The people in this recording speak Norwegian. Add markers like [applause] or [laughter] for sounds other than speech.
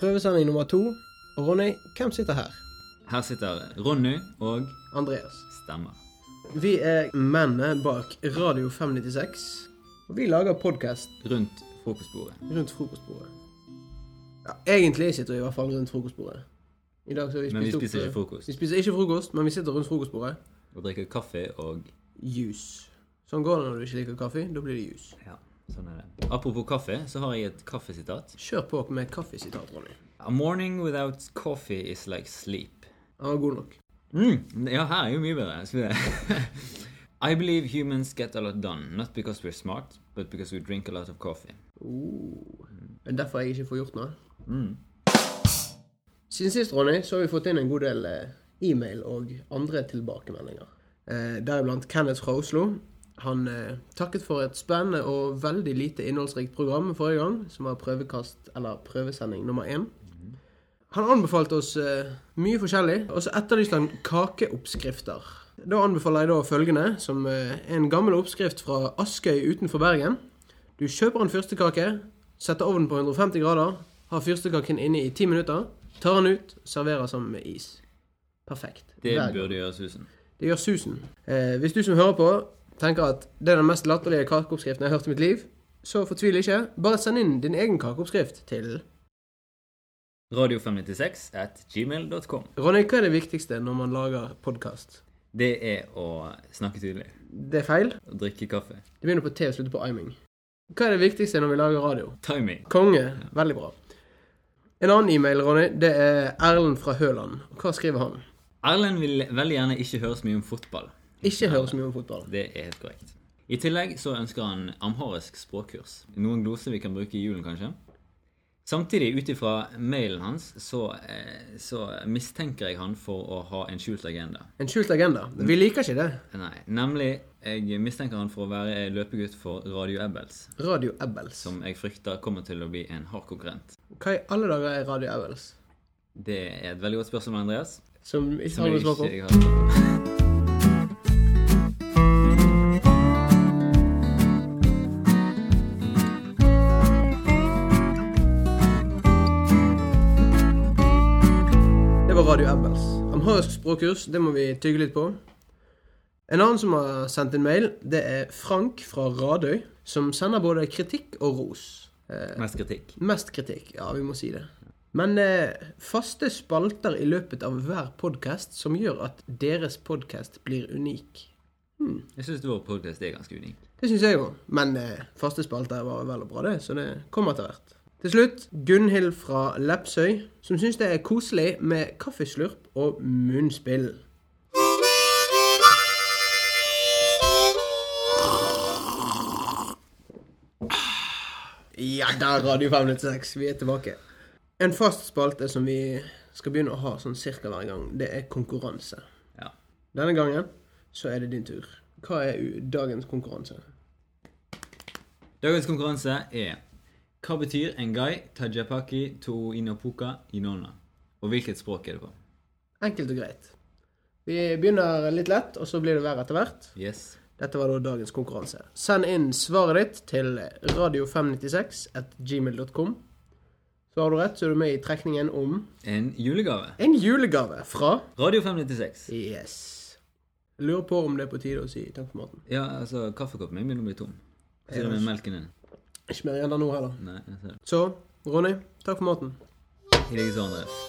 Prøvesending nummer to. Og Ronny, hvem sitter her? Her sitter Ronny og Andreas. Stemmer. Vi er mennene bak Radio 596. Og vi lager podkast Rundt frokostbordet. rundt frokostbordet. Ja, egentlig sitter vi i hvert fall rundt frokostbordet. I dag så har vi Men vi opp spiser eh, ikke frokost. Vi spiser ikke frokost, men vi sitter rundt frokostbordet. Og drikker kaffe og Juice. Sånn går det når du ikke liker kaffe. Da blir det juice. Ja, sånn er det. Apropos kaffe, så har jeg et kaffesitat. Kjør på med kaffesitat, Ronny. A morning without coffee is like sleep. Han var god nok. Mm, ja, her er jo mye bedre. Skal vi det? [laughs] I believe humans get a lot done, not because we're smart, but because we drink a lot of coffee. Oh. Det er derfor jeg ikke får gjort noe. Mm. Siden sist, Ronny, så har vi fått inn en god del eh, e-mail og andre tilbakemeldinger. Eh, Deriblant Kenneth fra Oslo. Han eh, takket for et spennende og veldig lite innholdsrikt program forrige gang, som var prøvekast, eller prøvesending nummer én. Han anbefalte oss eh, mye forskjellig, og så etterlyste han kakeoppskrifter. Da anbefaler jeg da følgende, som eh, en gammel oppskrift fra Askøy utenfor Bergen. Du kjøper en fyrstekake, setter ovnen på 150 grader, har fyrstekaken inne i ti minutter, tar den ut, serverer sammen med is. Perfekt. Det Hver burde gjøre susen. Det gjør susen. Eh, hvis du som hører på, tenker at det er den mest latterlige kakeoppskriften jeg har hørt i mitt liv, så fortvil ikke. Bare send inn din egen kakeoppskrift til Radio596 at gmail.com. Ronny, hva er det viktigste når man lager podkast? Det er å snakke tydelig. Det er feil. Å drikke kaffe. Det begynner på T og slutter på iming. Hva er det viktigste når vi lager radio? Timing. Konge. Veldig bra. En annen e-mail, Ronny, det er Erlend fra Høland. Hva skriver han? Erlend vil veldig gjerne ikke høre så mye om fotball. Ikke høre så mye om fotball. Det er helt korrekt. I tillegg så ønsker han amharisk språkkurs. Noen gloser vi kan bruke i julen, kanskje. Samtidig, ut ifra mailen hans, så, eh, så mistenker jeg han for å ha en skjult agenda. En skjult agenda. Vi liker ikke det. Nei, nemlig jeg mistenker han for å være løpegutt for Radio Ebbels, Radio Ebbels. som jeg frykter kommer til å bli en hard konkurrent. Hva i alle dager er Radio Evels? Det er et veldig godt spørsmål, Andreas. Som ikke har noe svar på? ikke har. Det var Radio Ebbels. Amharisk språkkurs, det må vi tygge litt på. En annen som har sendt en mail, det er Frank fra Radøy, som sender både kritikk og ros. Eh, Mest kritikk. mest kritikk, ja, vi må si det. Men eh, faste spalter i løpet av hver podkast som gjør at deres podkast blir unik. Jeg syns vår podcast er ganske unik. Det syns jeg òg. Men eh, faste spalter var vel og bra, det. Så det kommer etter hvert. Til slutt Gunhild fra Lepsøy, som syns det er koselig med kaffeslurp og munnspill. Ja da, Radio 506. Vi er tilbake. En fast spalte som vi skal begynne å ha sånn cirka hver gang, det er konkurranse. Ja. Denne gangen så er det din tur. Hva er u- dagens konkurranse? Dagens konkurranse er Hva betyr engai tajapaki to inapuka inona? Og hvilket språk er det på? Enkelt og greit. Vi begynner litt lett, og så blir det verre etter hvert. Yes. Dette var da dagens konkurranse. Send inn svaret ditt til radio596 at gmail.com. Så har du rett, så er du med i trekningen om En julegave. en julegave fra Radio 596. Yes. Jeg lurer på om det er på tide å si takk for maten. Ja, altså, kaffekoppen min begynner å bli tom. Sier med melken din? Ikke mer igjen da nå heller. Nei, jeg ser det. Så, Ronny, takk for maten. I like så, Andreas.